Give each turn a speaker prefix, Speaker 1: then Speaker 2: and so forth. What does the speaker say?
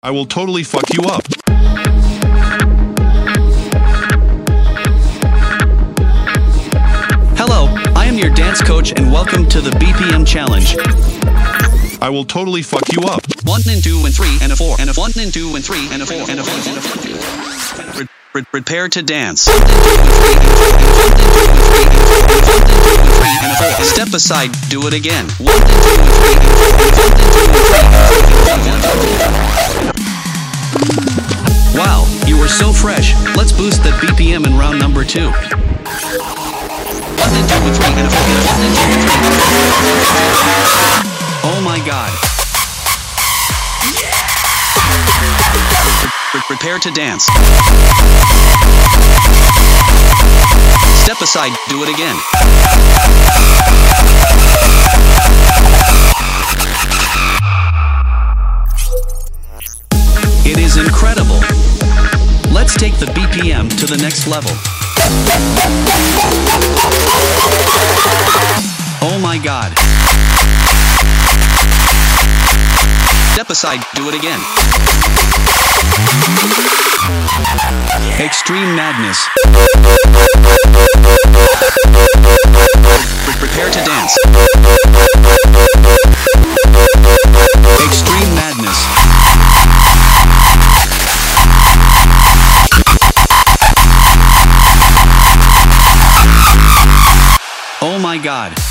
Speaker 1: I will totally fuck you up.
Speaker 2: Hello, I am your dance coach and welcome to the BPM challenge.
Speaker 1: I will totally fuck you up.
Speaker 2: One and two and three and a four and a one and two and three and a four and a four and a four. Pre- pre- prepare to dance. Step aside, do it again. One and two and three and four and one and two and three Were so fresh. Let's boost that BPM in round number two. Oh my god. Pre- prepare to dance. Step aside, do it again. It is incredible. Let's take the BPM to the next level. Oh my god. Step aside, do it again. Extreme madness. My god.